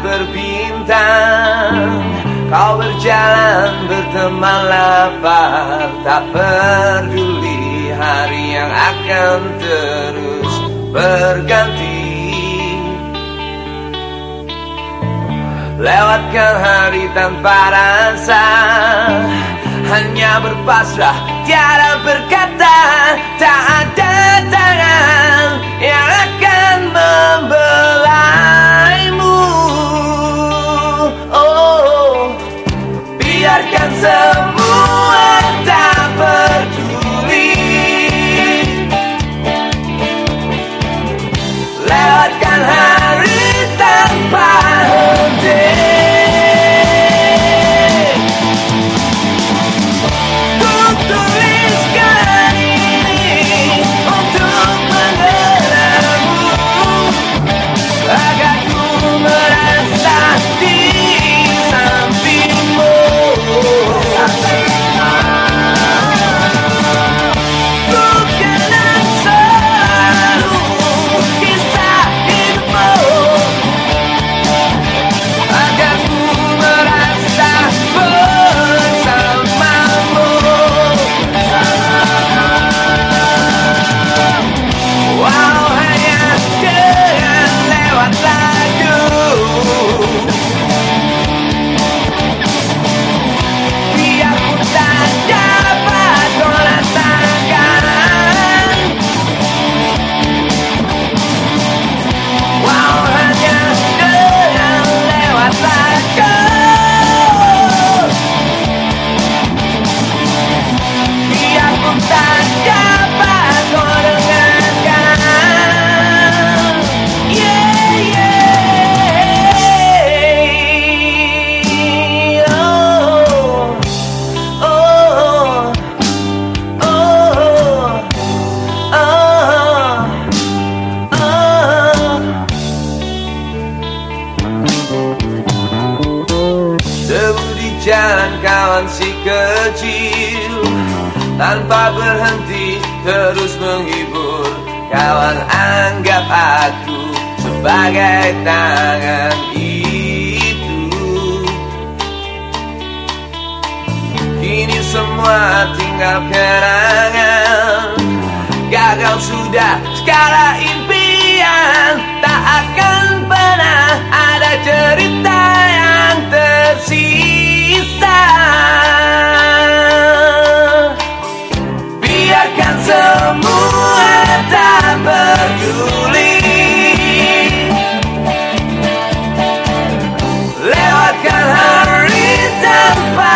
berbintang. Kau berjalan berteman lapar Tak peduli hari yang akan terus berganti. Lewatkan hari tanpa rasa Hanya berpasrah Tiada berkata Tak ada tangan Yang akan membelaimu myself Debu di jalan kawan si kecil Tanpa berhenti terus menghibur Kawan anggap aku sebagai tangan itu. Kini semua tinggal kenangan Gagal sudah segala impian peduli Lewatkan hari tanpa